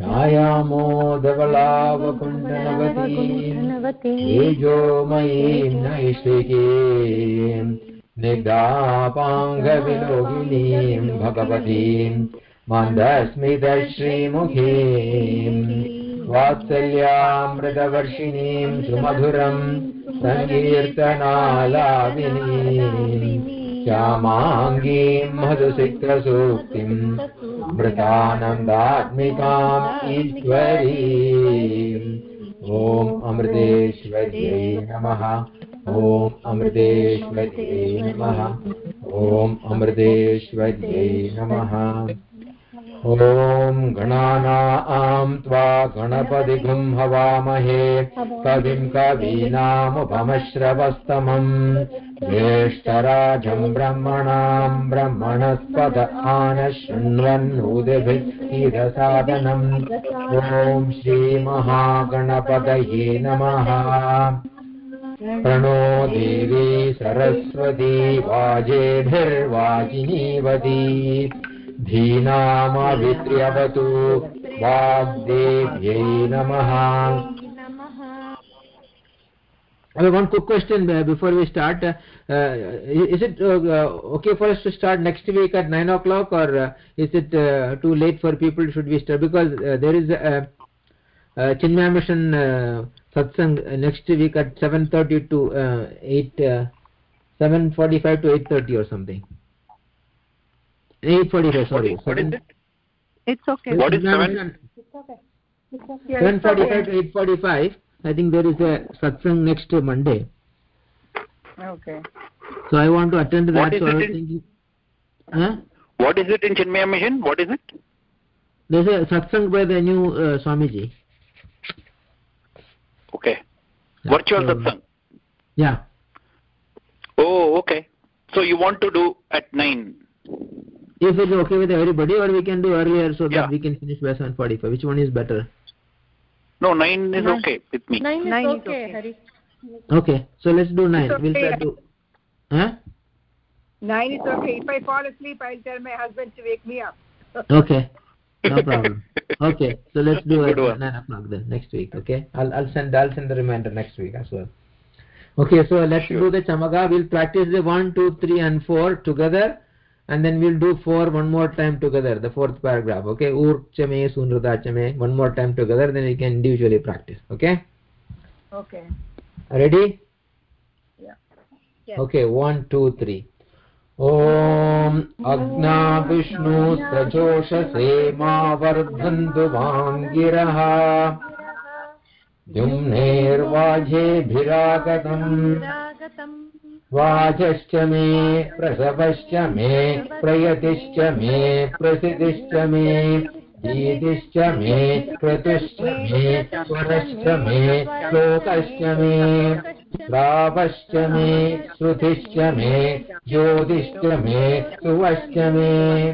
ध्यायामो धवलावकुण्डनवती तेजोमयीं नैष्टिकीं निगापाङ्गविलोकिनीं भगवतीं मन्दस्मितश्रीमुखीं वात्सल्यामृतवर्षिणीं सुमधुरं सङ्कीर्तनालाविनीम्। श्यामाङ्गीं मधुसिक्तसूक्तिम् अमृतानन्दात्मिकाम् ईश्वरी। ॐ अमृतेश्वर्यै नमः। ॐ अमृतेश्वर्यै नमः। ॐ अमृतेश्वर्यै नमः। ॐ गणानां त्वा गणपतिगुं हवामहे कविं कवीनामुपमश्रवस्तमम् ज्येष्ठराजम् ब्रह्मणाम् ब्रह्मणस्पद आन शृण्वन्नूदिभिरसादनम् ॐ श्रीमहागणपतये नमः। प्रणो देवी सरस्वती वाजेभिर्वाजिनीवती धीनामवित्र्यवतु वाग्देव्यै नमः I one quick question uh, before we start. Uh, uh, is it uh, okay for us to start next week at 9 o'clock or uh, is it too late for people? Should we start? Because there is a, a Chinmaya Mission satsang next week at 7.30 to 8, 7.45 to 8.30 or something. 8.45, sorry. What is it? It's okay. What is 7? It's okay. It's okay. 7.45 to 8.45. I think there is a satsang next Monday. Okay. So I want to attend that. What is so it in- thinking, huh? What is it in Chinmaya Mission? What is it? There's a satsang by the new uh, Swamiji. Okay. Yeah, Virtual so- satsang. Yeah. Oh, okay. So you want to do at 9? If it's okay with everybody, or we can do earlier so that we can finish by 7:45. Which one is better? No, 9 is Nine. okay with me. Nine is Nine is okay, okay. Hari. Okay, so let's do nine. It's We'll try okay. to. Huh? Nine is okay. If I fall asleep, I'll tell my husband to wake me up. Okay. No problem. Okay, so let's do it Good at one. nine o'clock then next week. Okay, I'll I'll send I'll send the reminder next week as well. Okay, so let's Sure. do the chamaga. We'll practice the one, two, three, and four together, and then we'll do four one more time together. The fourth paragraph. Okay, ur chame sunrada chame. One more time together, then we can individually practice. Okay, Okay. ready? Yeah. Yes. Okay, one, two, three. ॐ अग्ना विष्णु सजोषसे मा वर्धन्तु वाङ्गिरः द्युम्नेर्वाजेभिरागतम् रागतम् वाचश्च मे, प्रसवश्च मे, प्रयतिश्च मे प्रसिद्धिश्च मे गीतिश्च मे, क्रतुश्च मे, स्वरश्च मे श्लोकश्च मे, श्रावश्च मे, श्रुतिश्च मे, ज्योतिश्च मे, सुवश्च मे,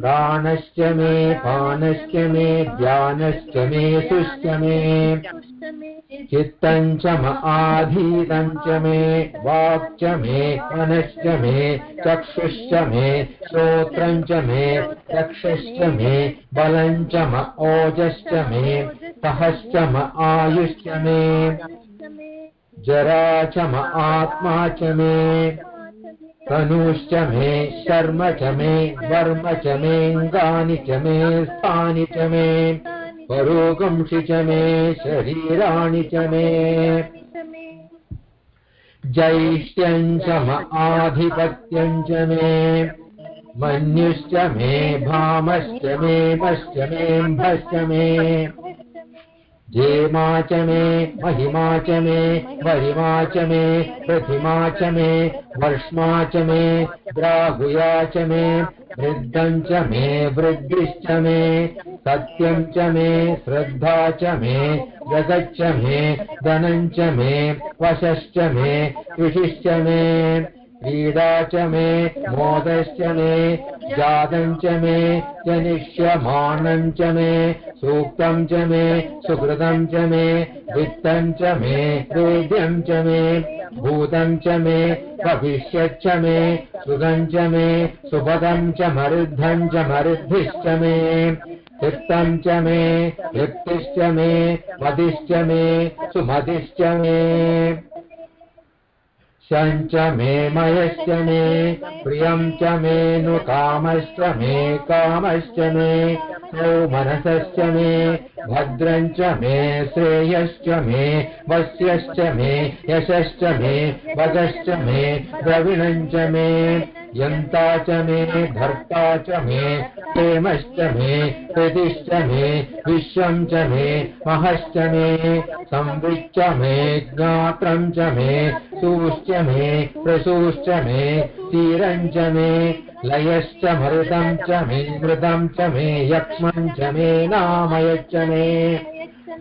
प्राणश्च मे, पानश्च मे, ध्यानश्च मे, सुश्च मे। चित्तं च म च मे वाक् च मे मनश्च मे, चक्षुश्च मे श्रोत्रं च मे, चक्षुश्च मे बलं च म, ओजश्च मे सहश्च म, आयुश्च मे जरा च म, आत्मा च मे, तनुश्च मे, शर्म च मे, वर्म च मेऽङ्गानि च मे, स्थानि च मे। परोगंसि च मे शरीराणि च मे जैष्ट्यं च म आधिपत्यं च मे। मन्युश्च मे भामश्च मे मश्च मेऽम्भश्च मे। जेमा च मे महिमा च मे वरिमा च मे प्रतिमा च मे वर्ष्मा च मे द्रागुया च मे वृद्धं च मे वृद्धिश्च मे सत्यं च मे श्रद्धा च मे जगच्च मे धनं च मे वशश्च मे ऋषिश्च मे क्रीडा च मे मोदश्च मे जातं च मे जनिष्यमाणं च मे सूक्तं च मे सुकृतं च मे वित्तं च मे वेद्यं च मे भूतं च मे भविष्यच्च मे सुगं च मे सुपदं च मरुद्धं च मरुद्भिश्च मे चित्तं च मे वृत्तिश्च मे मतिश्च मे सुमतिश्च मे शञ्च मे मयश्च मे प्रियं च मे नु कामश्च मे कामश्च मे मनसश्च मे भद्रं च मे श्रेयश्च मे वस्यश्च मे यशश्च मे वदश्च मे द्रविणं च मे यन्ता च मे धर्ता च मे प्रेमश्च मे प्रतिश्च मे विश्वं च मे महश्च मे संवृच्च मे ज्ञात्रं च मे सूश्च मे प्रसूश्च मे तीरं च मे लयश्च मृतं च मे मृतं च मे यक्ष्मं च मे नामयच्च मे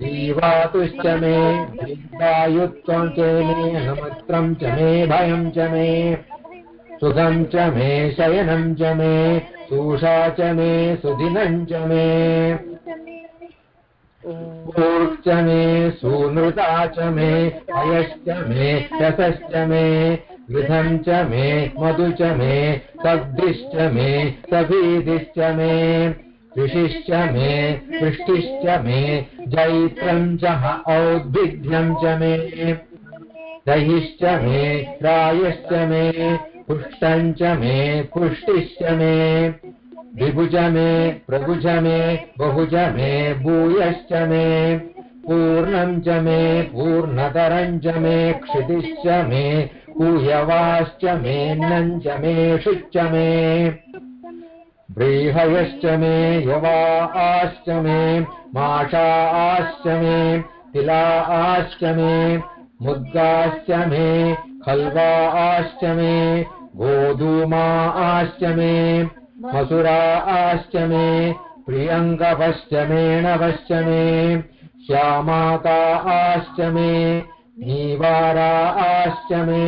जीवातुश्च मे वायुत्वं च मे नमत्रं च मे भयं च मे सुखं च मे शयनं च मे, सूषा च मे, सुदिनं च मे। ऊर्च मे, सूनृता च मे, अयश्च मे रसश्च मे गृहं च मे, मधु च मे सब्धिश्च मे सभीदिश्च मे, ऋषिश्च मे वृष्टिश्च मे, जैत्रं च औद्भिद्यं च मे, दहिश्च मे रायश्च मे पुष्टं च मे, पुष्टिश्च मे, विभुज मे, प्रभुज मे, बहुज मे, भूयश्च मे, पूर्णं च मे, पूर्णतरं च मे, क्षितिश्च मे कूयवाश्च मे, नं च मे, शुच्च मे, बृहयश्च मे, यवाश्च मे, माषाश्च मे, तिलाश्च मे, मुद्गाश्च मे मे गोधूमाश्च मे मसुराश्च मे प्रियङ्गवश्च मे नवश्च मे श्यामाकाश्च मे नीवाराश्च मे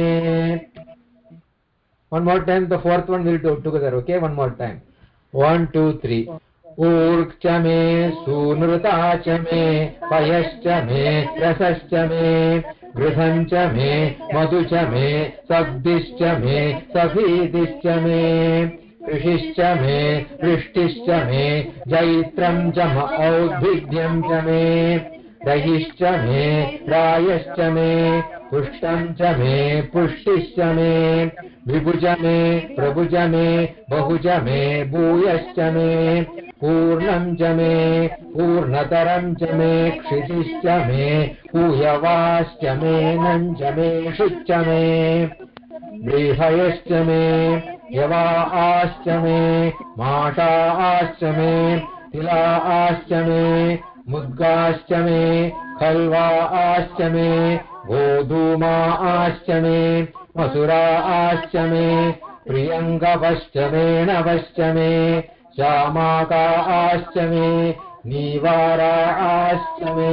one more time, the fourth one we'll do together, okay? One more time. One, two, three. ऊर्क् च मे सूनृता च मे पयश्च मे रसश्च मे गृहं च मे मधु च मे सब्दिश्च मे सभीदिश्च मे ऋषिश्च मे वृष्टिश्च मे जैत्रं च औद्भिद्यं च मे दहिश्च मे, रायश्च मे पुष्टं च मे, पुष्टिश्च मे, विभुज मे, प्रभुज मे, बहुज मे, भूयश्च मे, पूर्णं च मे, पूर्णतरं च मे, क्षितिश्च मे पूयवाश्च मे नं च मे, शुच्च मे, बृहयश्च मे यवाश्च मे माषाश्च मे तिलाश्च मे मुद्गाश्च मे खल्वाश्च मे गोधूमाश्च मे मसुराश्च मे प्रियङ्गवश्च मे नवश्च मे श्यामाकाश्च मे नीवाराश्च मे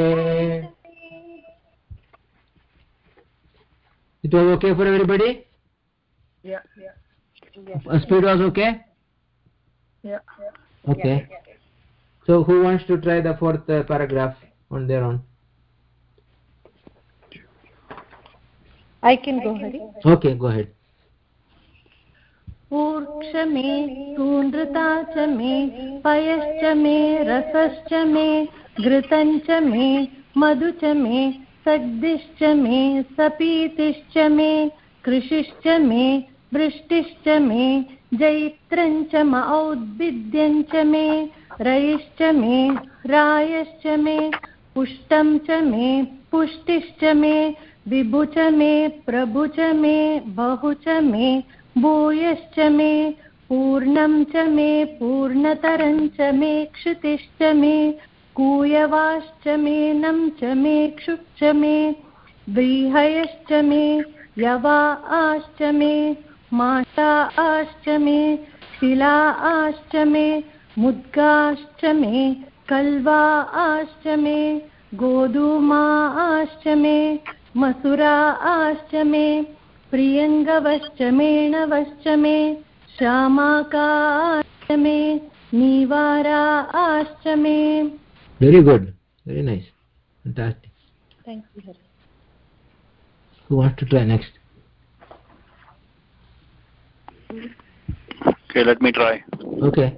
It was okay for everybody? Yeah, yeah. Uh, Speed was okay? Yeah. Okay. So who wants to try the fourth uh, paragraph on their own? I can go Hari. Okay, go ahead. ऊर्क्ष मे सूनृता च मे पयश्च मे रसश्च मे घृतं च मे मधु च मे सद्दिश्च मे सपीतिश्च मे कृषिश्च मे वृष्टिश्च मे जैत्रं च म औद्भिद्यं च मे रयिश्च मे, रायश्च मे, पुष्टं च मे, पुष्टिश्च मे, विभु च मे, प्रभु च मे, बहु च मे, भूयश्च मे, पूर्णं च मे, पूर्णतरं च मे, क्षितिश्च मे, कूयवाश्च मे, नं च मे क्षुच्च मे व्रीहयश्च मे, यवा आश्च मे माषा आश्च मे, शिला आश्च मे मुद्गाष्टमे कल्वा आष्टमे गोधूमा आष्टमे मसुरा आष्टमे प्रियङ्गवश्चमेणवश्चमे श्यामाकाष्टमे नीवारा आष्टमे very good very nice Okay, let me try. Okay.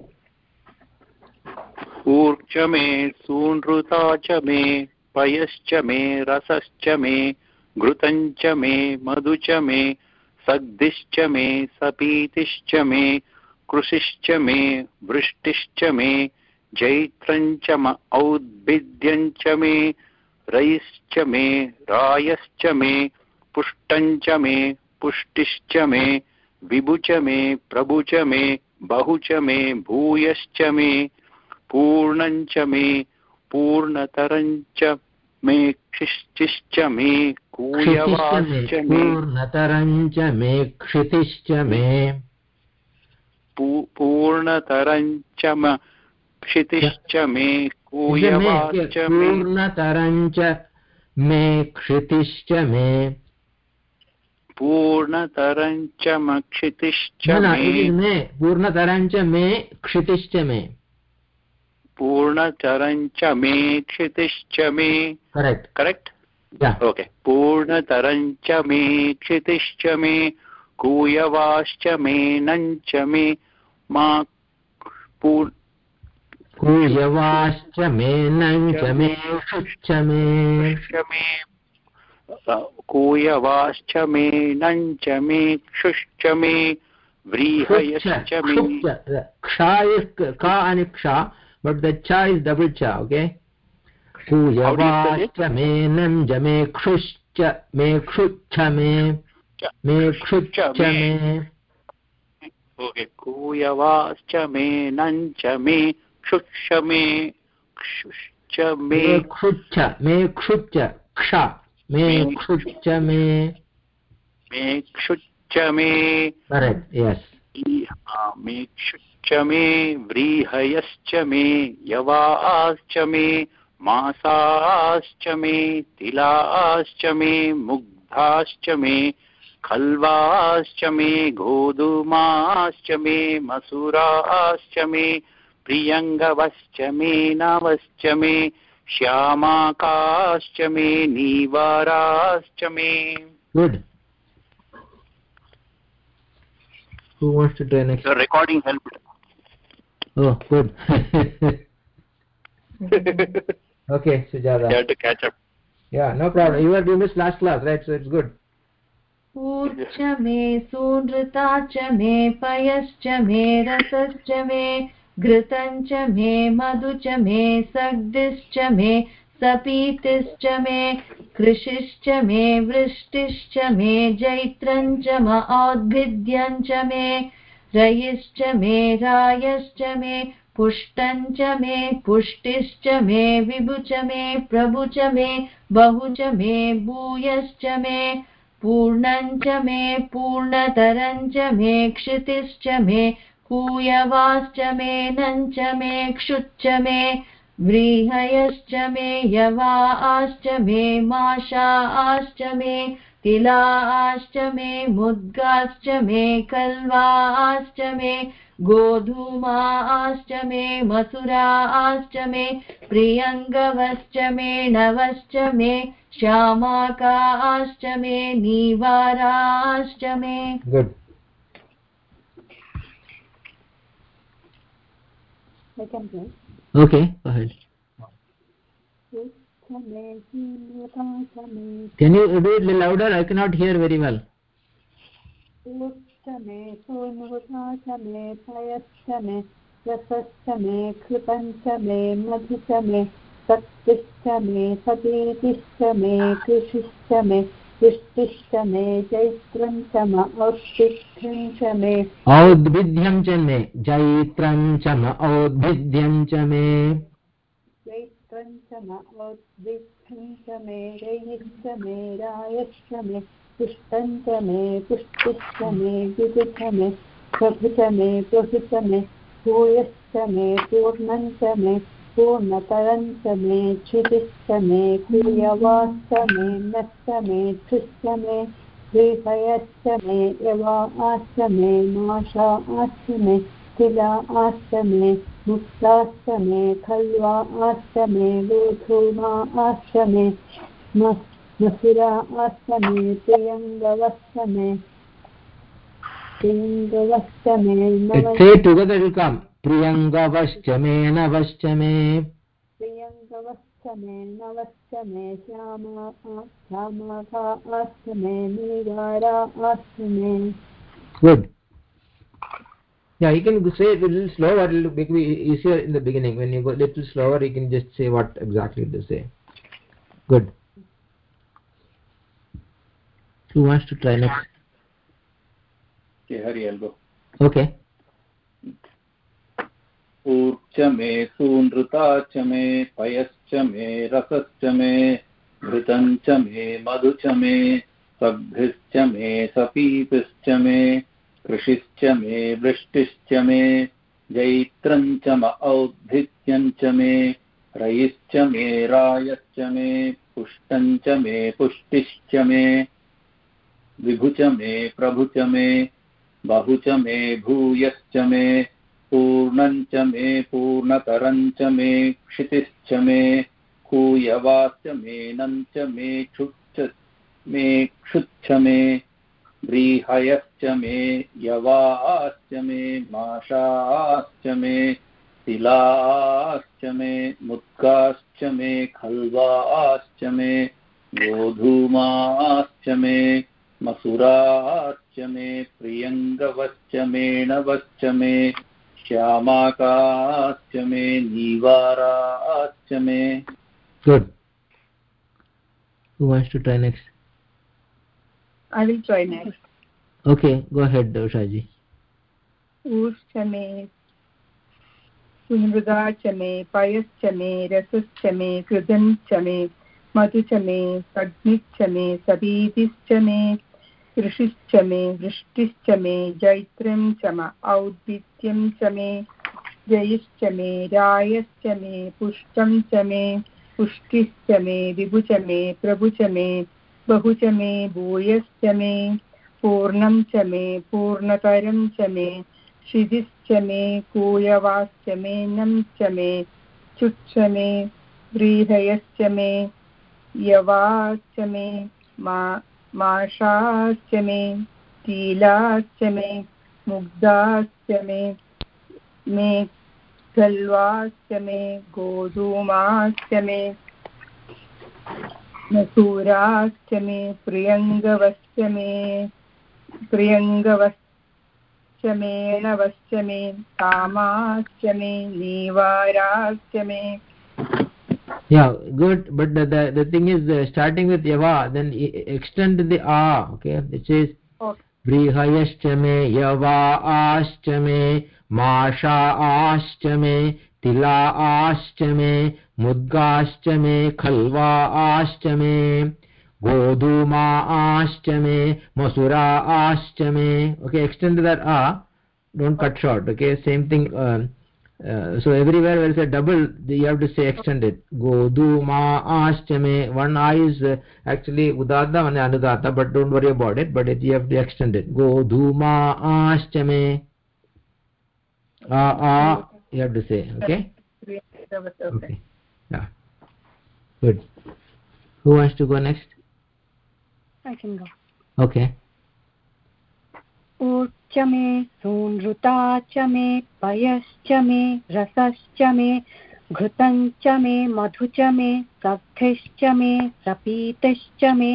ऊर्च मे, सूनृता च मे पयश्च मे, रसश्च मे घृतञ्च मे, मधु च मे, सग्धिश्च मे, सपीतिश्च मे, कृषिश्च मे, वृष्टिश्च मे जैत्रञ्च म औद्भिद्यञ्च मे, रयिश्च मे, रायश्च मे पुष्टञ्च मे, पुष्टिश्च मे, विभु च मे, प्रभु च मे, बहु च मे, भूयश्च मे पूर्णञ्च मे पूर्णतरञ्च मे क्षिश्चिश्च मे कूयवाश्च मे पूर्णतरञ्च मे क्षितिश्च मे। पूर्णतरञ्च क्षितिश्च मे कूयवाश्च मे पूर्णतरञ्च मे क्षितिश्च मे। पूर्णतरञ्च म क्षितिश्च no, no, मे। it is मे पूर्णतरञ्च मे क्षितिश्च मे। पूर्णतरञ्च मे। क्षितिश्च मे करेक्ट् yeah. ओके पूर्णतरञ्च मे क्षितिश्च मे कूयवाश्च मे मा पूर् कूयवाश्च मे शुच्च मे। च मे। कूयवाश्च मेनञ्च मे क्षुश्च मे व्रीहयश्च मे। ka and ksha, but the cha is double cha, okay? Me kshucha me me kshucha me okay कूयवाश्च मेनञ्च मे क्षुश्च मे क्षुश्च मे me kshucha me kshucha ksha me Me- me मे क्षुश्च मे correct yes आ, मे क्षुश्च मे व्रीहयश्च मे यवाश्च मे मासाश्च मे तिलाश्च मे मुग्धाश्च मे खल्वाश्च मे गोधूमाश्च मे मसुराश्च मे प्रियङ्गवश्च मे नवश्च मे श्यामाकाश्च मे नीवाराश्च मे good who wants to try next The recording helped. Oh good okay Sujata. You have to catch up. yeah no problem you were you missed last class right so it's good ऊर्च मे सूनृता च मे पयश्च मे रसश्च मे घृतञ्च मे मधु च मे सग्धिश्च मे सपीतिश्च मे कृषिश्च मे वृष्टिश्च मे जैत्रञ्च म औद्भिद्यञ्च मे रयिश्च मे रायश्च मे पुष्टञ्च मे, पुष्टिश्च मे, विभु च मे, प्रभु च मे, बहु च मे, भूयश्च मे पूर्णञ्च मे पूर्णतरञ्च मे, क्षितिश्च मे, कूयवाश्च मेनञ्च मे, क्षुच्च मे, व्रीहयश्च मे यवाश्च मे माशाश्च मे तिलाश्च मे मुद्गाश्च मे कल्वाश्च मे गोधूमाश्च मे मसुराश्च मे प्रियङ्गवश्च मे नवश्च मे श्यामाकाश्च मे नीवाराश्च मे। Play. okay go ahead. Can you do it louder? I cannot hear very well. ऊश्च मे सूनुता च मे पयश्च मे रसश्च मे कृतञ्च मे मधु च मे शक्तिश्च मे सतीतिश्च मे कृषिश्च मे पुष्टिश्च मे चैत्रं च म औष्टिख्यं च मे औद्भिद्यं च मे जैत्रं च म औद्भिद्यं च मे चैत्रं च म औद्भिख्यं च मे रयिश्च मे रायश्च मे पुष्टं मे पुष्टिश्च मे विदुच मे प्रभु च मे प्रभु च मे भूयश्च मे पूर्णं च मे पूर्णतरं च मे क्षितिश्च मे कूयवाश्च मे नश्च मे क्षुश्च मे श्रीहयश्च मे मे माषाश्च मे तिलाश्च मे मुक्ताश्च मे गोधूमाश्च मे मसुराश्च मे प्रियङ्गवश्च मे प्रियङ्गवश्च मे Say together will come. प्रियङ्गवश्च मे नवश्च मे प्रियङ्गवश्च मे नवश्च श्यामा श्यामाकाश्च मे नीगाराश्च मे Good. Yeah, you can say it a little slower, it will be easier in the beginning. When you go a little slower, you can just say what exactly to say. Good. Who wants to try next? Okay, Hari, I'll go. Okay. ऊर्च मे सूनृता च मे पयश्च मे रसश्च मे घृतं च मे मधु च मे सद्भिश्च मे सपीतिश्च मे कृषिश्च मे, वृष्टिश्च मे, जैत्रं च म औद्भित्यं च मे, रयिश्च मे, रायश्च मे, पुष्टं च मे, पुष्टिश्च मे, विभु च मे, प्रभु च मे, बहु च मे, भूयश्च मे पूर्णञ्च मे पूर्णतरञ्च मे, क्षितिश्च मे कूयवाश्च मेनञ्च मे क्षुच्च मे, क्षुच्छ मे व्रीहयश्च मे यवाश्च मे माषाश्च मे तिलाश्च मे मुद्गाश्च मे खल्वाश्च मे गोधूमाश्च मे मसुराश्च मे प्रियङ्गवश्च मेणवश्च मे श्यामाकाश्च मे नीवाराश्च मे Good. Who wants to? I will try next. Okay, go ahead, Ushaji. ऊश्च मे सुमृदा च मे पयश्च मे रसश्च मे कृदञ्च मे मधु च मे सग्निश्च मे सबीतिश्च मे कृषिश्च मे वृष्टिश्च मे जैत्रं च म औद्भित्यं च मे जयश्च मे रायश्च मे पुष्टं च मे पुष्टिश्च मे विभु मे प्रभु च मे बहु च मे भूयश्च मे, पूर्णं च मे, पूर्णतरं च मे क्षिदिश्च मे, कूयवाश्च मेनं च मे चुच्च मे, व्रीहयश्च मे, यवाश्च मे माषाश्च मे कीलाश्च मे, मुग्धाश्च मे मे, खल्वाश्च मे, गोधूमाश्च मे। मसूराश्च मे प्रियङ्गवश्च मे प्रियङ्गवश्च मेणवश्च मे कामाश्च मे नीवाराश्च मे Yeah, good. But the the, the thing is, uh, starting with yava, then extend the a. Okay, it says व्रीहयश्च मे यवाश्च मे माषाश्च तिला आश्च मे, मुद्गाश्च मे खल्वा आश्च मे गोधूमा आश्च मे मसुरा आश्च मे okay extend that uh don't cut short okay same thing so everywhere where is a double you have to say extend it गोधूमा आश्च मे वन आ एक्चुअली उदाता माने अनुदाता but don't worry about it but it you have to extend it गोधूमा आश्च मे uh you have to say okay? Okay. Yeah. Good. Who wants to go next? I can go. okay. ऊर्च मे सूनृता च मे पयश्च मे रसश्च मे घृतं च मे मधु च मे सब्धिश्च मे सपीतिश्च मे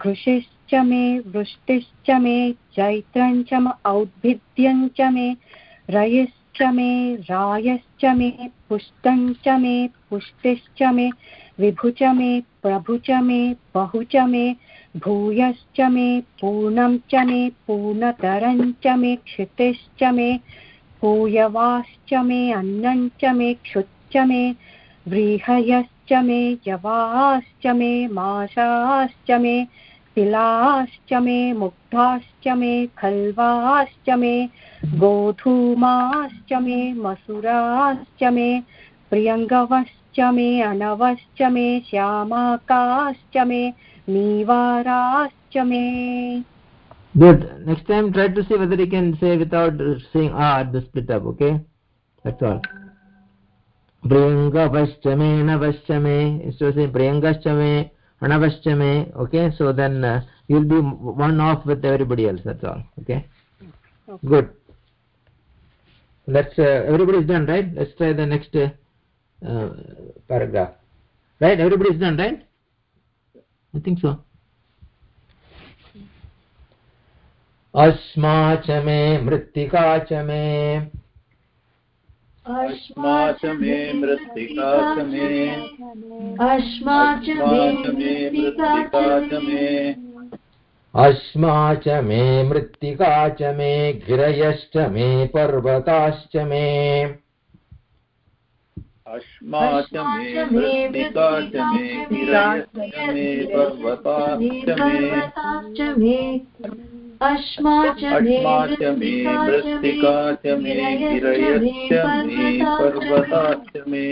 कृषिश्च मे वृष्टिश्च मे चैत्रं च म औद्भिद्यं मे रयिश्च मे, रायश्च मे, पुष्टं च मे, पुष्टिश्च मे विभु च मे प्रभु च मे बहु च मे, भूयश्च मे, पूर्णं च मे, पूर्णतरं च मे, क्षितिश्च मे पूयवाश्च मे, अन्नं च मे, क्षुच्च मे, व्रीहयश्च मे यवाश्च मे माषाश्च मे तिलाश्च मे मुग्धाश्च मे खल्वाश्च मे गोधूमाश्च मे मसुराश्च मे प्रियङ्गवश्च मे अनवश्च मे श्यामाकाश्च मे नीवाराश्च मे good next time try to see whether you can say without saying ah at the split up okay that's all प्रियङ्गवश्चमे नवश्चमे instead of saying priyangaschame anavashchame okay so then uh, you'll be one off with everybody else that's all okay, okay. good let's uh, everybody's done right let's try the next uh, uh, paragraph right everybody's done right i think so अस्मा च मे मृत्तिका च मे अस्मा च मे मृत्तिका च मे अस्मा च मे मृत्तिका च मे अस्मा च मे मृत्तिका च मे गिरयश्च मे पर्वताश्च मे अस्मा च मे मृत्तिका च मे गिरयश्च मे पर्वताश्च मे अस्मा च मे मृत्तिका च मे गिरयश्च मे पर्वताश्च मे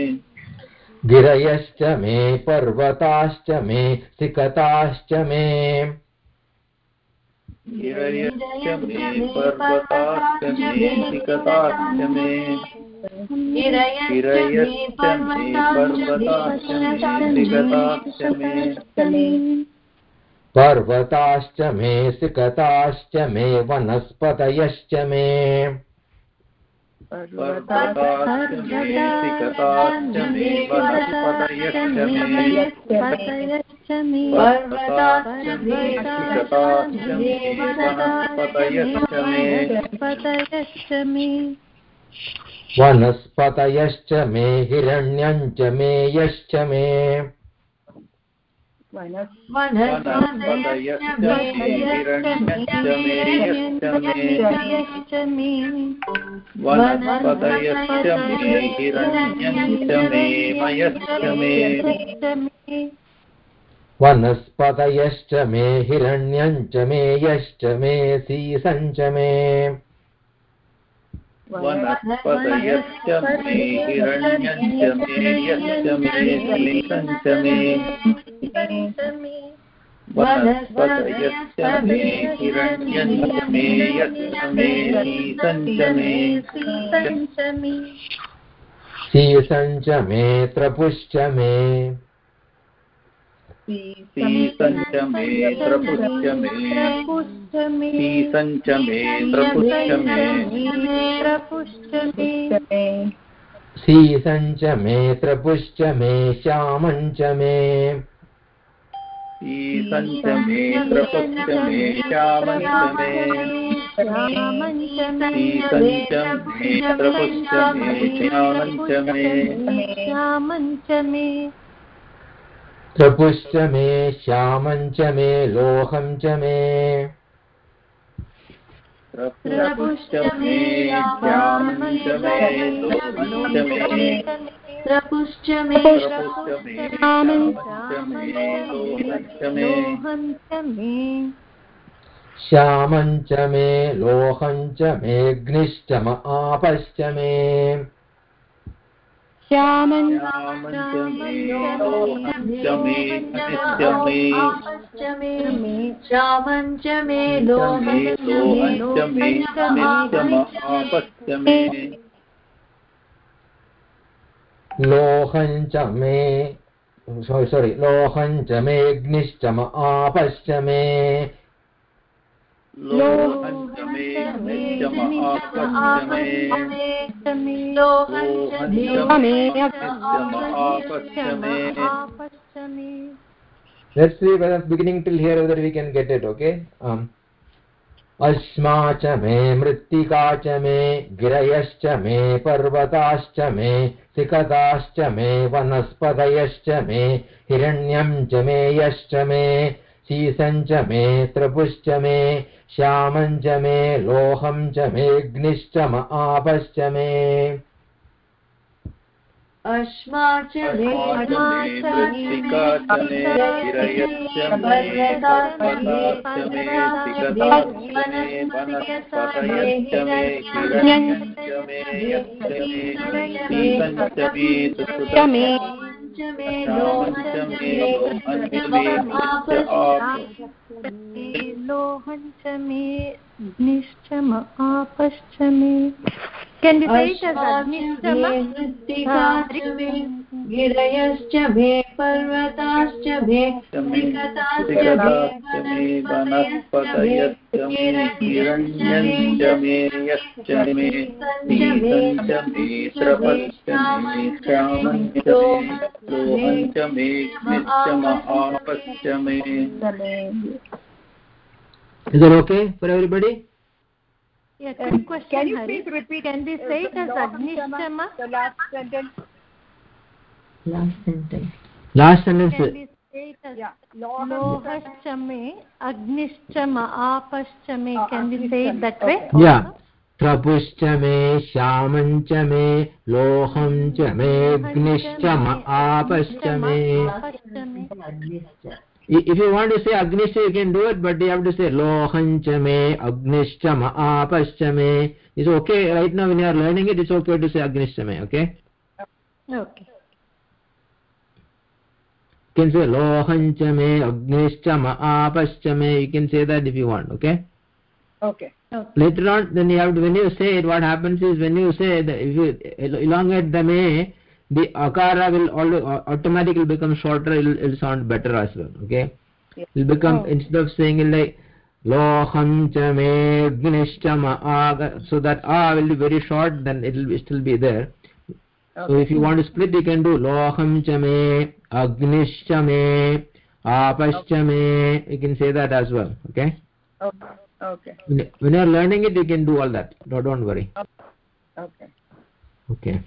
गिरयश्च मे पर्वताश्च मे सिकताश्च मे गिरयश्च मे पर्वताश्च मे सिकताश्च मे गिरयश्च मे पर्वताश्च मे सिकताश्च मे पर्वताश्च मे सिकताश्च मे वनस्पतयश्च मे। वनस्पतयश्च मे। हिरण्यञ्च मे यश्च मे। वनस्पतयश्च मे हिरण्यश्च मे यश्च मे मयश्च मे वनस्पतयश्च मे हिरण्यञ्च मे यश्च मे सीसञ्च मे वनस्पतयश्च मे हिरण्यश्च मे यश्च मे मे त्रपुश्च मे सीसञ्च मे त्रपुश्च मे त्रपुश्च मे सीसञ्च मे त्रपुश्च मे श्यामञ्च मे। सीसञ्च मे त्रपुश्च मे श्यामञ्च मे सीसञ्च मे मे श्यामञ्च मे श्यामञ्च मे लोहं च मे त्रपुश्च मे श्यामञ्च मे लोहञ्च मे मे त्रपुश्च मे श्यामञ्च मे लोहञ्च मे लोहञ्च मे श्यामञ्च मे लोहञ्च मेऽग्निश्च म आपश्च मे श्यामञ्च मे लोहञ्च मे मे आपश्च मे आपश्च मे लोहञ्च मे सोरि सोरि लोहञ्च मेऽग्निश्च म आपश्च लोहञ्च मे let's see whether beginning till here whether we can get it okay um अस्मा च मे मृत्तिका च मे गिरयश्च मे पर्वताश्च मे सिकताश्च मे वनस्पतयश्च मे हिरण्यं च मे यश्च मे शीसञ्च मे त्रपुश्च मे श्यामं च मे लोहं च मेऽग्निश्च म आपश्च मे अस्मा च मे वनस्पतयश्च मे हिरण्यश्च मे यश्च मे सीसञ्च मे सुकृतश्च मे च मे लोहञ्च अग्निश्च म आपश्च मे Can we say it as गिरयश्च मे पर्वताश्च विकताश्च मे वनस्पतयश्च मे हिरण्यञ्च मे यश्च मे शीतञ्च मे स्रपश्च मे श्यामञ्च मे लोहञ्च मे निश्च महापश्च मे। Is that okay for everybody? Yeah, quick question, Can you Hari. please repeat? Can we say it as Agnishtama? The last sentence. last sentence last sentence Can we say it as Yeah. लोहश्च मे अग्निश्च म Can we say it that way? yeah प्रपुश्च मे श्यामं च मे लोहं च मे अग्निश्च म आपश्च मे. If you want to say agnishcha you can do it but you have to say lohancha me agnishcha ma apascha me it's okay right now when you are learning it it's okay to say agnishcha me okay? Okay. you can say lohancha me apascha me you can say that if you want okay? Okay. later on then you have to when you say it what happens is when you say the, if you elongate the me the uh, akara will al- uh, automatically become shorter it will it'll sound better as well okay Yeah. it will become Oh. instead of saying it like loham cha me agnischa aga so that ah, a will be very short then it will be, still be there so if you want to split you can do loham cha me agnischa me you can say that as well okay Okay. Okay. when when you are learning it you can do all that no, don't worry Okay. okay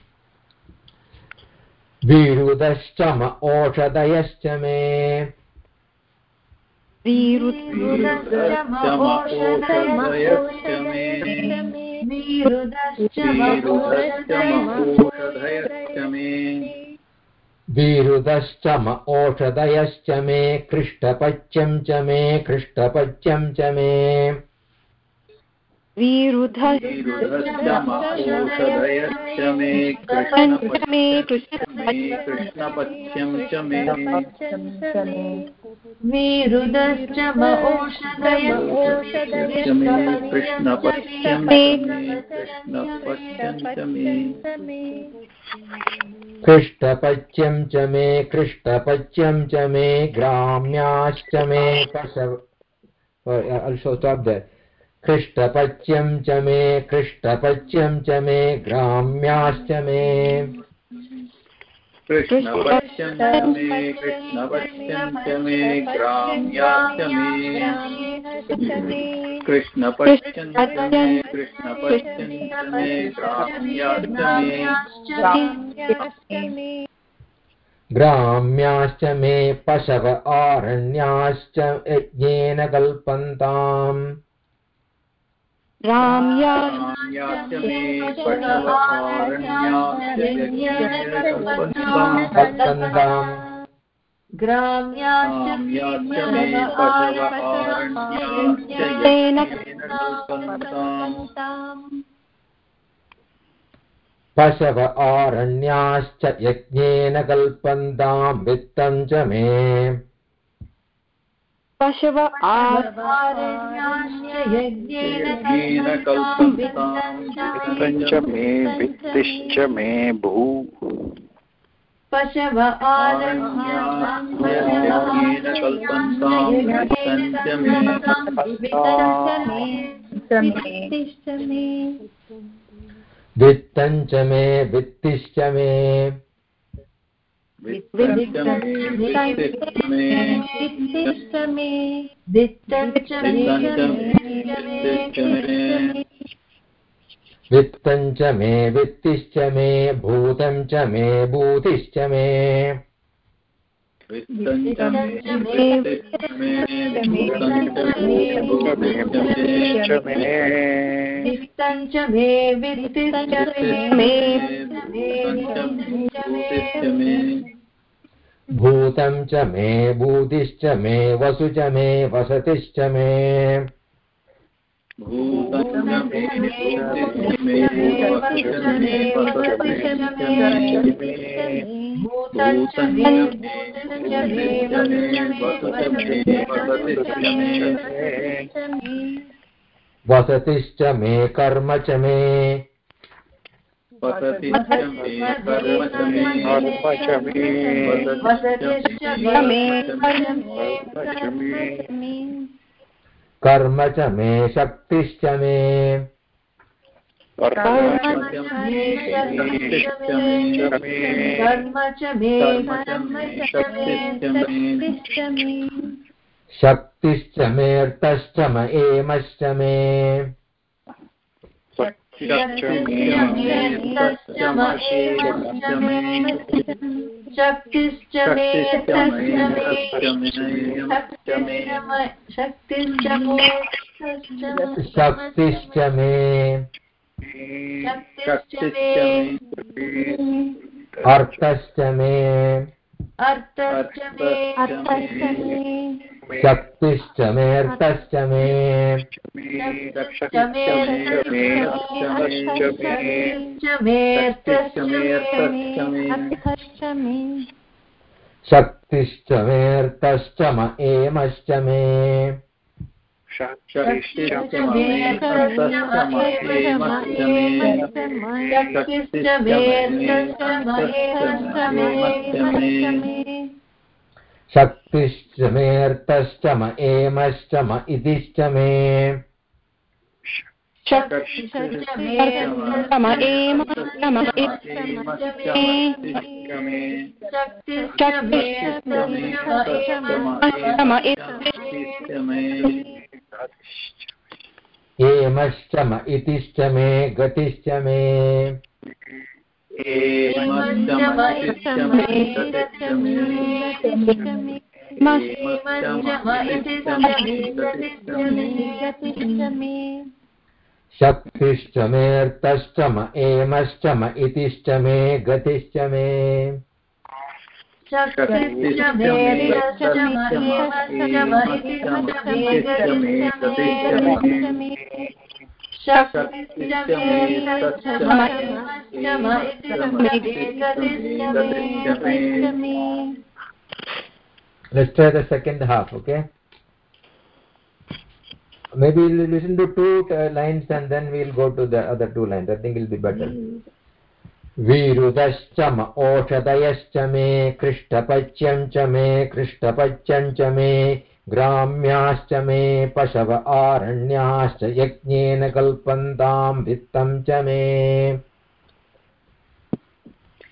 विरुदश्च म। ओषधयश्च मे। विरुदश्च म ओषधयश्च मे। कृष्टपच्यं च मे। कृष्टपच्यं च मे। वीरुधश्च मे कृष्णपच्यं च मे वीरुदश्च म ओषधयश्च मे कृष्णपच्यं च मे कृष्णपच्यं च मे कृष्टपच्यं च मे कृष्टपच्यं च मे ग्राम्याश्च मे पशव also stop there कृष्टपच्यं च मे कृष्टपच्यं च मे ग्राम्याश्च मे। कृष्णपच्यं च मे कृष्णपच्यं च मे ग्राम्याश्च मे। कृष्णपच्यं च मे कृष्णपच्यं च मे। ग्राम्याश्च मे। ग्राम्याश्च मे पशव आरण्याश्च यज्ञेन कल्पन्ताम्। पशव आरण्याश्च यज्ञेन कल्पन्ताम् वित्तं च मे। पशव यज्ञेन यज्ञेन कल्पन्ताम् मे वित्तिश्च मे। भू पशव आरण्याश्च यज्ञेन कल्पन्ताम् वित्तं च मे। वित्तिश्च मे। वित्तं च मे वित्तिश्च मे भूतं च मे भूतिश्च मे। भूतं मे भूतं मे भूतं च मे भूतिश्च मे वसु च मे वसतिश्च मे भूतं च मे बुद्धिश्च मे वसश्च मे वसतिश्च मे कर्म च मे। वसतिश्च मे कर्म च मे। वसतिश्च मे कर्म च मे। कर्म च मे शक्तिश्च मे। कर्म च मे शक्तिश्च मे कर्म च मे कर्म च मे। शक्तिश्च मे। शक्तिश्च मेऽर्थश्च म एमश्च मे। शक्तिश्च मे। शक्तिश्च मे। अर्थश्च मे। अर्थश्च मे। शक्तिश्च मेऽर्थश्च मे शक्तिश्च मेऽर्थश्च म एमश्च मे शक्तिश्च मे तश्च म। एवश्च मे। शक्तिश्च मे मेऽर्थश्च म एमश्च म। इतिश्च मे एमश्च म इतिश्च मे। गतिश्च मे। शक्तिश्च मेऽर्थश्च म एमश्च म इतिश्च मे गतिश्च मे शक्तिश्च मे let's try the second half okay maybe we'll listen to two uh, lines and then we'll go to the other two lines i think it'll be better वीरुदश्च म ओषधयश्च मे कृष्टपच्यं च मे कृष्टपच्यं च मे ग्राम्याश्च मे पशव आरण्याश्च यज्ञेन कल्पन्तां वित्तं च मे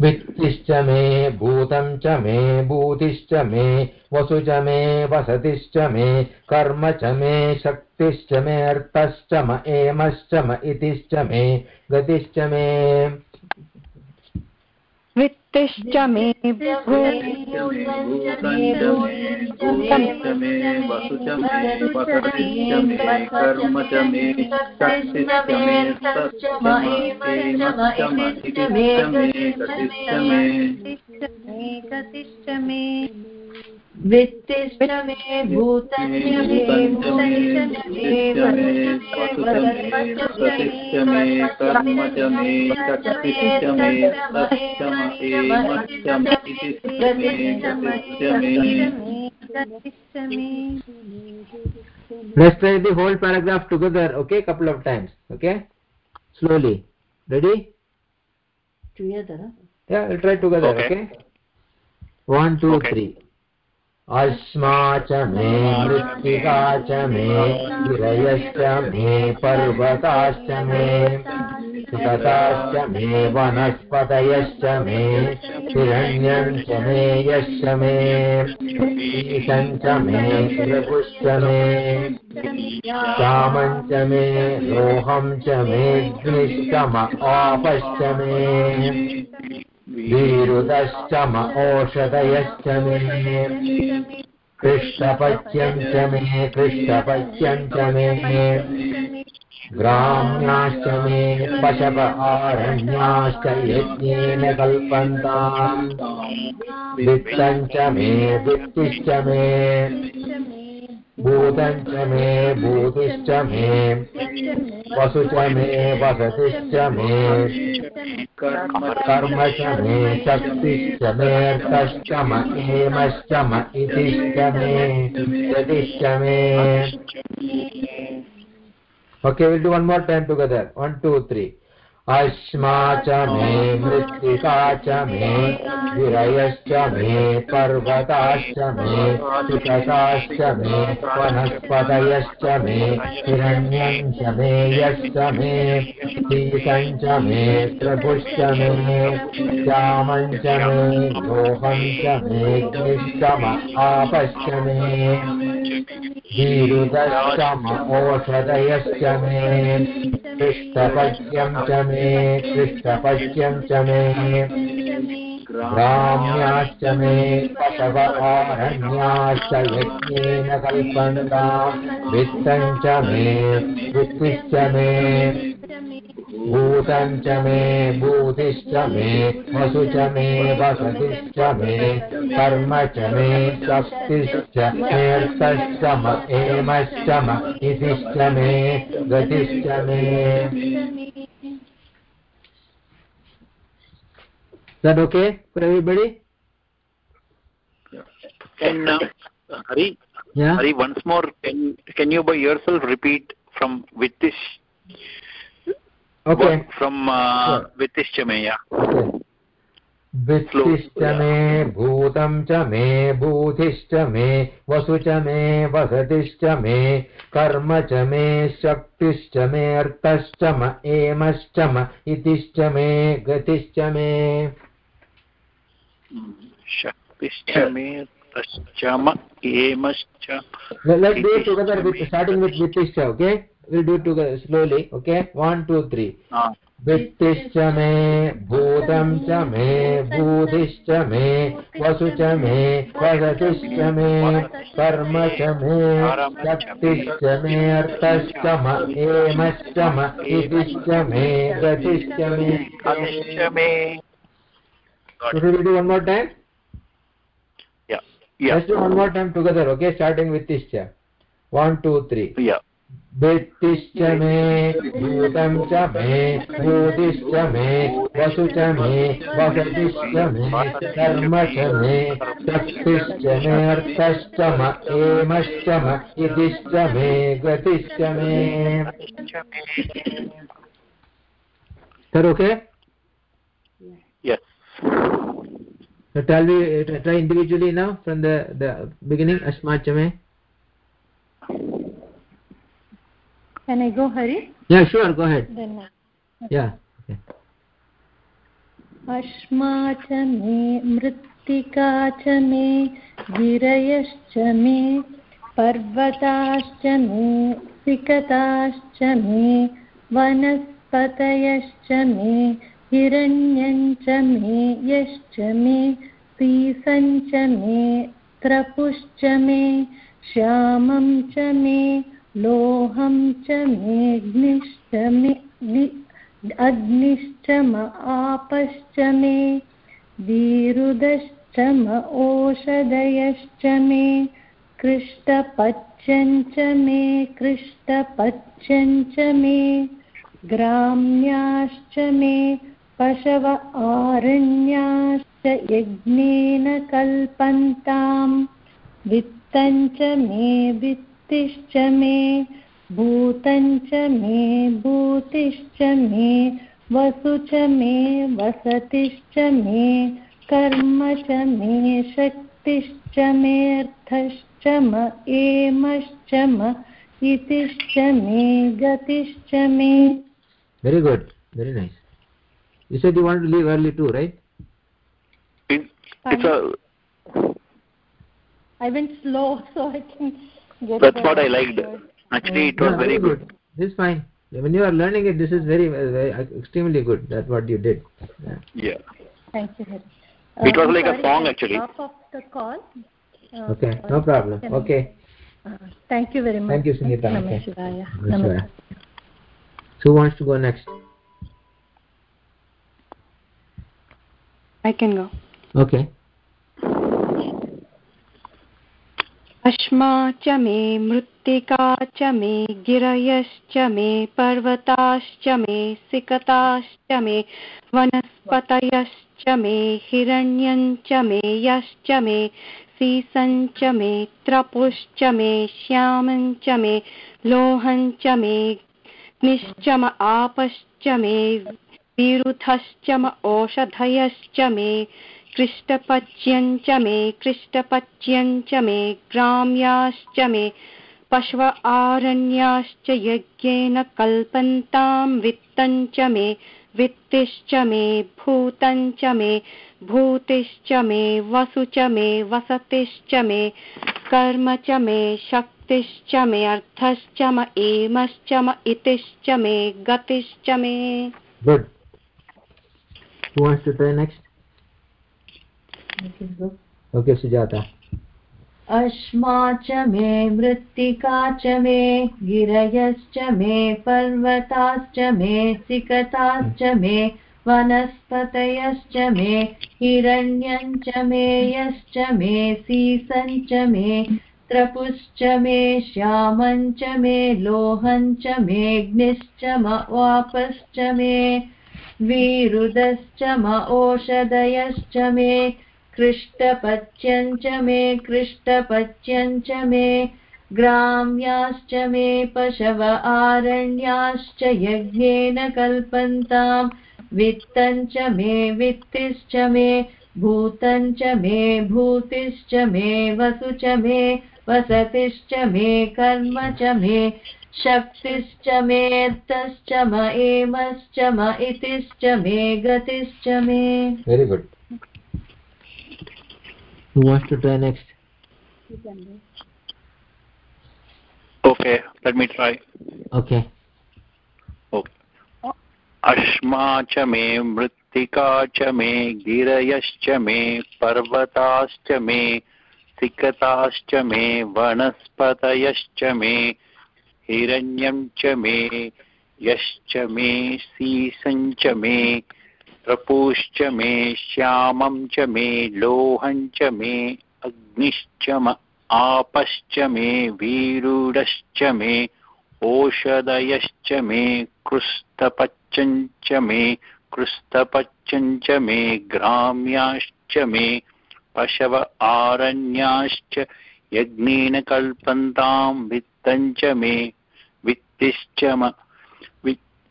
वित्तिश्च मे, भूतं च मे, भूतिश्च मे, वसु च मे, वसतिश्च मे, कर्म च मे, शक्तिश्च मे, अर्थश्च म, एमश्च म, इतिश्च मे, गतिश्च मे। वित्तिश्च मे मे वसु च मे वसतिश्च मे कर्म च मे शक्तिश्च मे इतिश्च मे गतिश्च मे गतिश्च मे वित्तिश्च मे भूतं भूतञ्च मे बुद्धिश्च मे वसु च मे वसतिश्च मे कर्म च मे शक्तिश्च मे तश्च म एमश्च म इतिश्च मे गतिश्च मे गतिश्च मे let's try the whole paragraph together okay couple of times okay slowly ready together yeah we'll try together Okay. okay one two Okay. three अस्मा च मे मृत्तिका च मे गिरयश्च मे पर्वताश्च मे सुतताश्च मे वनस्पतयश्च मे हिरण्यं च मे यश्च मे ईशं मे ऋपुश्च मे श्यामं च मे लोहं च मे ग्निश्चम आपश्च मे वीरुदश्च म ओषधयश्च मे। च मे कृष्णपच्यं च मे। ग्राम्याश्च मे पशव आरण्याश्च यज्ञेन वित्तं च मे वित्तिश्च मे भूतं च मे भूतिश्च मे वसु च मे वसतिश्च मे कर्म च मे शक्तिश्च मेऽर्थश्च म हेमश्च म इतिश्च मे गतिश्च मे Okay, we'll do one more time together. One, two, three. Asma च मे मृत्तिका च मे गिरयश्च मे पर्वताश्च मे सुखताश्च मे वनस्पतयश्च मे हिरण्यं च मे यश्च मे शीतं च मे प्रभुश्च मे श्यामं च मे लोहं च मे ग्निश्चम आपश्च मे वीरुदश्च ओषधयश्च मे कृष्णपच्यं च मे कृष्णपच्यं च मे ग्राम्याश्च मे पशव आरण्याश्च यज्ञेन कल्पन्ताम् मे, वित्तिश्च मे भूतं च मे, भूतिश्च मे वसु च मे, वसतिश्च मे कर्म च मे, शक्तिश्च मेऽर्थश्च म, एमश्च म, इतिश्च मे, गतिश्च मे Is that okay for everybody? Can uh, Hari, Yeah. Hari, once more, can can you by yourself repeat from Vittish Okay. from uh, Sure. Vittish Chameya? Okay. वित्तिश्च मे भूतं च मे भूतिश्च मे वसु च मे वसतिश्च मे कर्म च मे शक्तिश्च मे अर्थश्च म एमश्च म इतिश्च मे गतिश्च मे शक्तिश्च मे तश्च म एमश्च Let- Let's do it together with starting with Vittischa, okay? We'll do it together slowly, okay? One, two, three. Ah, वित्तिश्च मे भूतं च मे भूतिश्च मे वसु च मे वसतिश्च मे कर्म च मे शक्तिश्च मे अर्थश्च म एमश्च म इतिश्च मे गतिश्च मे. Got it. Should we do one more time? Yeah. Yeah. Let's do one more time together, okay? Starting with Tischa. One, two, three. Yeah. वित्तिश्च मे भूतं च मे भूतिश्च मे वसु च मे वसतिश्च मे कर्म च मे शक्तिश्च मे अर्थश्च म एमश्च म इतिश्च मे गतिश्च मे That okay? So tell me, uh, try individually now from the, the beginning, Ashmachame. Can I go, Hari? Yeah, sure, go ahead. Then okay. Yeah. Okay. अश्मा च मे मृत्तिका च मे गिरयश्च मे पर्वताश्च मे सिकताश्च मे वनस्पतयश्च मे हिरण्यं च मे यश्च मे पीसं च मे, त्रपुश्च मे, श्यामं च मे, लोहं च मेग्निश्च मे ग्नि- अग्निश्च म, आपश्च मे वीरुदश्च म ओषधयश्च मे कृष्टपच्यं च मे कृष्टपच्यं च मे, ग्राम्याश्च मे पशव आरण्याश्च यज्ञेन कल्पन्ताम्। वित्तं च मे वित्तिश्च मे, भूतं च मे भूतिश्च मे, वसु च मे वसतिश्च मे, कर्म च मे शक्ति वित्तिश्च मेऽर्थश्च म एमश्च म इतिश्च मे गतिश्च मे। Very good, very nice. You said you want to leave early too right It, it's a. I went slow so I can get That's what I liked. word. Actually, it was Yeah, very good. this is fine when you are learning it this is very, very extremely good that's what you did yeah. Yeah. Thank you, Hari. It was I'm like a song, actually. Drop off the call. Uh, okay no problem okay Uh, thank you very much. Thank you, Sunita. Namah Okay. Shivaya. Namaste. Shivaya. who wants to go next I can go. okay अश्मा च मे मृत्तिका च मे गिरयश्च मे पर्वताश्च मे सिकताश्च मे वनस्पतयश्च मे हिरण्यञ्च मे यश्च मे सीसञ्च मे त्रपुश्च मे श्यामञ्च मे लोहञ्च मे निश्चम आपश्च मे विरुधश्च म ओषधयश्च मे, कृष्टपच्यञ्च मे कृष्टपच्यञ्च मे, ग्राम्याश्च मे, पश्व आरण्याश्च यज्ञेन कल्पन्तां, वित्तञ्च मे, वित्तिश्च मे, भूतञ्च मे, भूतिश्च मे वसु च मे, वसतिश्च मे, कर्म च मे, शक्तिश्च मे, अर्थश्च म, एमश्च म, इतिश्च मे, गतिश्च मे। Who wants to try next? Okay, sujata. Asma मे मृत्तिका मे, गिरयश्च मे, पर्वताश्च मे, सिकताश्च मे, वनस्पतयश्च मे हिरण्यञ्च मे, यश्च मे सीसञ्च मे, त्रपुश्च मे श्यामञ्च मे लोहञ्च मेऽग्निश्च वापश्च मे। विरुदश्च म ओषधयश्च मे कृष्टपच्यञ्च मे कृष्टपच्यञ्च मे, ग्राम्याश्च मे, पशव आरण्याश्च यज्ञेन कल्पन्तां, वित्तञ्च मे, वित्तिश्च मे, भूतञ्च मे, भूतिश्च मे वसु च मे, वसतिश्च मे, कर्म च मे शक्तिश्च मेऽर्थश्च म एमश्च म इतिश्च मे गतिश्च मे। Very good. Who wants to try next? Okay, let me try. okay. अश्मा च मे मृत्तिका च मे गिरयश्च मे पर्वताश्च मे सिकताश्च मे वनस्पतयश्च मे हिरण्यं च मे, यश्च मे सीसञ्च मे रपूश्च मे, श्यामं च मे, लोहं च मे, अग्निश्च आपश्च मे, वीरुडश्च मे ओषधयश्च मे कृस्तपच्यञ्च मे कृस्तपच्यञ्च मे, ग्राम्याश्च मे, पशव आरण्याश्च, यज्ञेन कल्पन्तां वित्तञ्च मे वित्तिश्च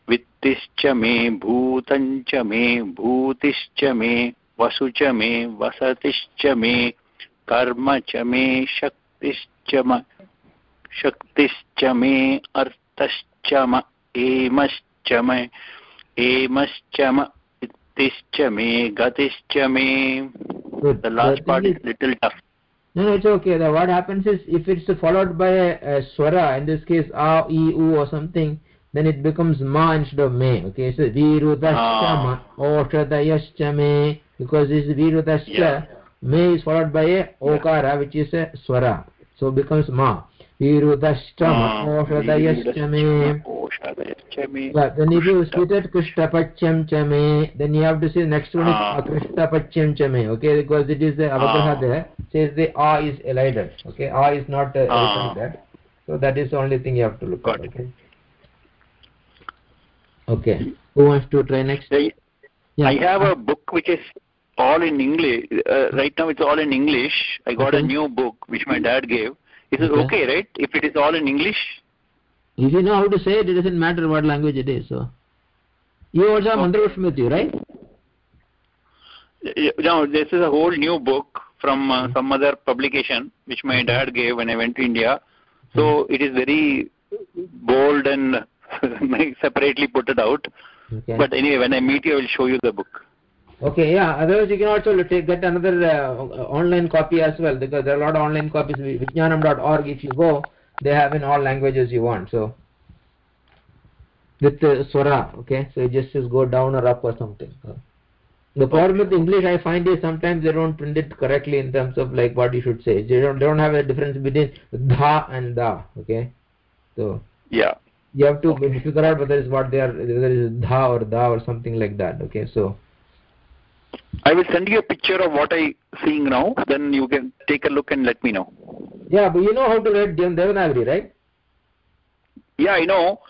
वित्तिश्च मे भूतञ्च मे, भूतिश्च मे, वसु च मे, वसतिश्च मे, कर्म च मे, शक्तिश्च शक्तिश्च मे, अर्थश्च म, एमश्च मे। एमश्च म इत्तिश्च मे, गतिश्च मे। The part thing is little tough. No, no, it's okay. The, what happens is if it's followed by a, a swara, in this case a, e, u or something, then it becomes ma instead of me. Okay, so virudascha Ah. ma, oshadayascha me, because this virudascha, Yeah. me is followed by a okara, yeah. which is a swara. So it becomes ma. Virudascha ma, Ah, oshadayascha me. Yeah, then if you split it Krishtapachyam Chame, then you have to say next one is Ah. Krishtapachyam Chame, okay, because it is the Avagraha Ah. there, says the A is elided, okay, A is not uh, Ah. written there, so that is the only thing you have to look Got at, it. okay. Okay, who wants to try next? I, Yeah. I have a book which is all in English. Uh, right now it's all in English. I got a new book which my dad gave. Is it Okay. okay, right? If it is all in English? If you know how to say it, it doesn't matter what language it is, so. You also have Okay. Mantra with you, right? Y- No, this is a whole new book from uh, some other publication which my dad gave when I went to India. So it is very bold and separately put it out. Okay. But anyway, when I meet you, I will show you the book. Okay, yeah. Otherwise, you can also take, get another uh, online copy as well because there are a lot of online copies. Vijnanam.org, if you go, they have in all languages you want. So, with uh, Swara, okay. So, you just, just go down or up or something. The problem with English I find is sometimes they don't print it correctly in terms of like what you should say. They don't, they don't have a difference between dha and da, okay. So, Yeah. you have to figure out whether it's what they are, whether it's dha or da or something like that, okay. So, I will send you a picture of what I seeing now. Then you can take a look and let me know. Yeah, but you know how to write Dev- Devanagari, right? Yeah, I know.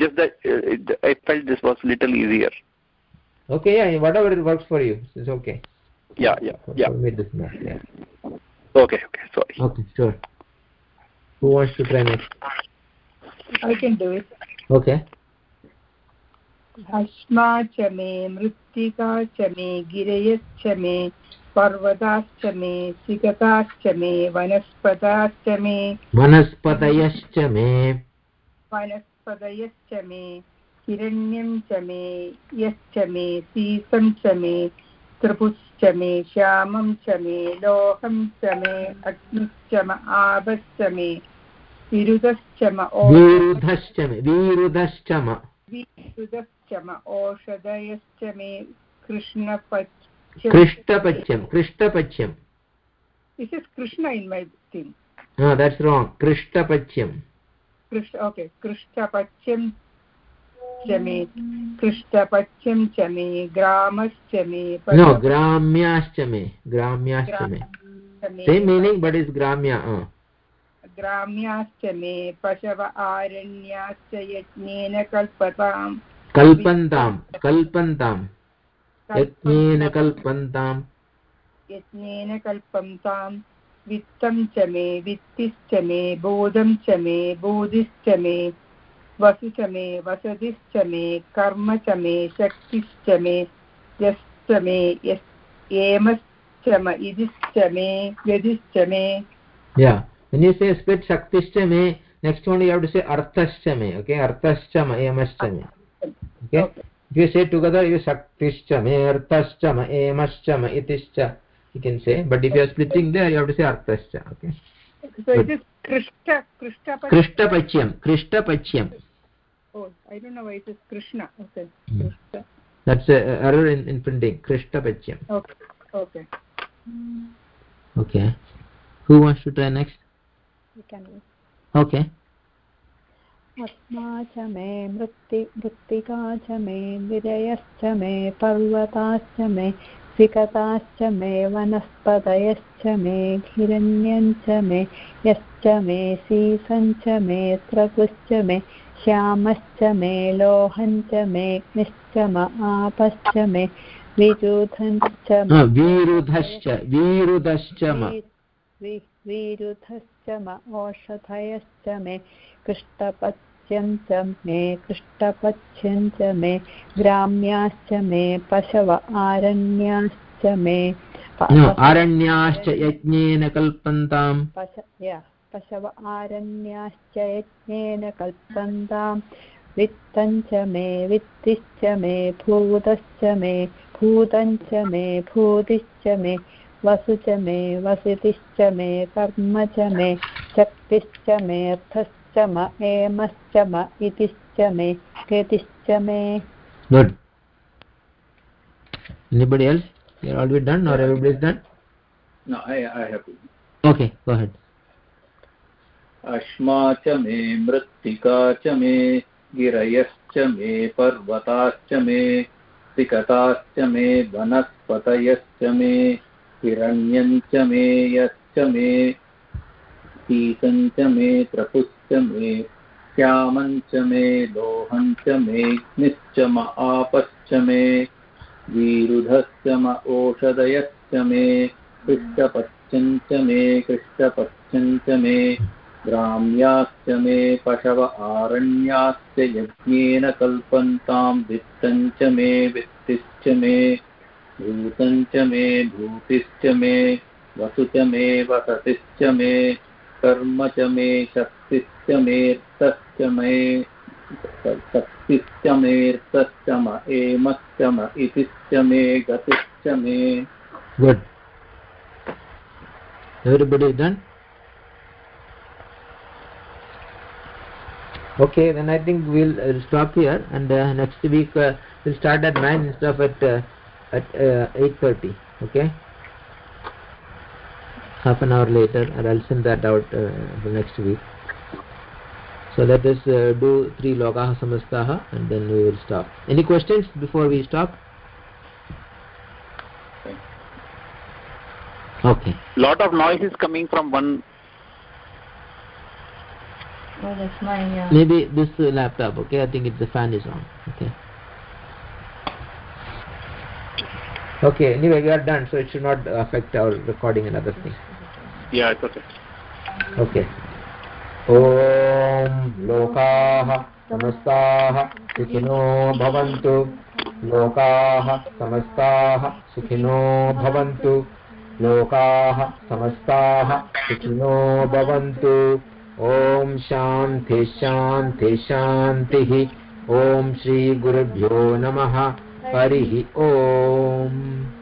Just that uh, I felt this was a little easier Okay, yeah, whatever it works for you, it's okay. Yeah, yeah, For, yeah. for me, it doesn't matter. Yeah. Okay, okay. Sorry. Okay, sure. Who wants to try next? I can do it. Okay. अश्मा च मे मृत्तिका च मे गिरयश्च मे पर्वताश्च मे सिगताश्च मे वनस्पताश्च मे वनस्पतयश्च मे वनस्पतयश्च मे हिरण्यं च मे यश्च मे सीसं च मे त्रिपुश्च मे श्यामं च मे लोहं च मे अग्निश्च म आभश्च मे विरुधश्च म वीरुधश्च मे वीरुधश्च म विरुधश्च म ओषधयश्च मे कृष्णपच्च कृष्टपच्यं कृष्टपच्यं This is Krishna in my thing. no that's wrong कृष्टपच्यं Krishna, okay. कृष्णपच्यं च मे कृष्णपच्यं च मे ग्रामश्च मे no ग्राम्याश्च मे ग्राम्याश्च मे. meaning but is gramya uh. ग्राम्याश्च मे पशव आरण्याश्च यज्ञेन कल्पताम्। कल्पन्तां कल्पन्तां यज्ञेन कल्पन्तां यज्ञेन कल्पन्ताम्। वित्तं च मे वित्तिश्च मे बोधं च मे बोधिश्च मे। वसु च मे वसतिश्च मे कर्म च मे शक्तिश्च मे यश्च मे एमश्च म इदिश्च मे यदिश्च मे yeah when you say split shaktischa me next one you have to say arthascha me okay arthascha ma emascha me okay if you say together you shaktischa me arthascha ma emascha ma itischa you can say but if you are splitting there you have to say arthascha okay So it is Krishna, Krishna, krishtapachyam krishtapachyam Oh, I don't know why it is Krishna. Okay, Hmm. Krishna. that's a error in, in printing krishtapachyam Okay, okay. okay who wants to try next You can okay आत्मा च मे मृत्ति मृत्तिका च मे विजयश्च मे पर्वताश्च मे विकताश्च मे वनस्पतयश्च मे हिरण्यं च मे यश्च मे सीसं च मे त्रकुश्च मे श्यामश्च मे लोहं च मे आपश्च मे विजुधञ्च no virudhascha virudhascha ma वि- विरुधश्च म ओषधयश्च मे कृष्टपच्यं च मे कृष्टपच्यं च मे ग्राम्याश्च मे पशव आरण्याश्च मे। प- no पशव- पशव आरण्याश्च यज्ञेन कल्पन्ताम् वित्तञ्च मे वित्तिश्च मे भूतश्च मे भूतञ्च मे भूतिश्च मे वसु च मे वसितिश्च मे कर्म च मे शक्तिश्च मेऽर्थश्च म एमश्च म इतिश्च मे कृतिश्च मे। Good anybody else you are always done are everybody is done no I I have okay go ahead अश्मा च मे, मृत्तिका च मे, गिरयश्च मे, पर्वताश्च मे सिकताश्च मे, वनस्पतयश्च मे, हिरण्यं च मे, यश्च मे शीतं च मे त्रपुश्च मे, श्यामं च मे, लोहं च मे आपश्च मे, वीरुधश्च म ओषधयश्च मे कृष्टपच्यं मे कृष्टपच्यं मे ग्राम्याश्च मे पशव आरण्याश्च यज्ञेन कल्पन्तां, वित्तं च मे, वित्तिश्च मे, भूतं च मे, भूतिश्च मे वसु च मे, वसतिश्च मे, कर्म च मे, शक्तिश्च मेऽर्थश्च मे, शक्तिश्च मेऽर्थश्च म, एमश्च म, इतिश्च मे, गतिश्च मे। Good. Everybody is okay then i think we'll uh, stop here and uh, next week uh, we'll start at 9 instead of at uh, at uh, 8:30 okay? Half an hour later and i'll send that out uh, for next week. So let us uh, do three lokaha samastaha and then we will stop. Any questions before we stop? Okay. Lot of noise is coming from one Oh, that's mine, yeah. maybe this uh, laptop okay i think it's the fan is on okay okay anyway we are done so it should not affect our recording and other things yeah it's okay okay ॐ लोकाः समस्ताः सुखिनो भवन्तु लोकाः समस्ताः सुखिनो भवन्तु लोकाः समस्ताः सुखिनो भवन्तु ॐ शान्ति शान्ति शान्तिः। ॐ श्रीगुरुभ्यो नमः। हरिः ओम्